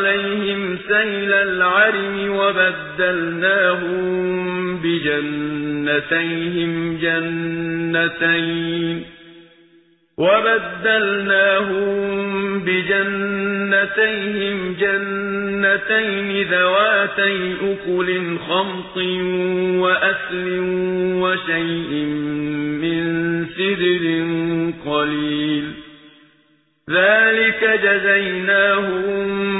عليهم سيل العرم وبدلناهم بجنتيهم جنتين وبدلناهم بجنتيهم جنتين ذواتي أكل خمط وأسل وشيء من سدر قليل. ذلك جزيناهم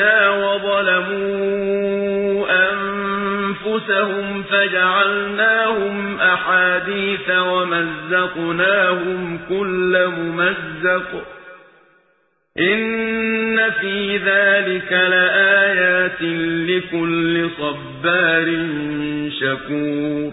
أسفارنا وظلموا أنفسهم فجعلناهم أحاديث ومزقناهم كل ممزق إن في ذلك لآيات لكل صبار شكور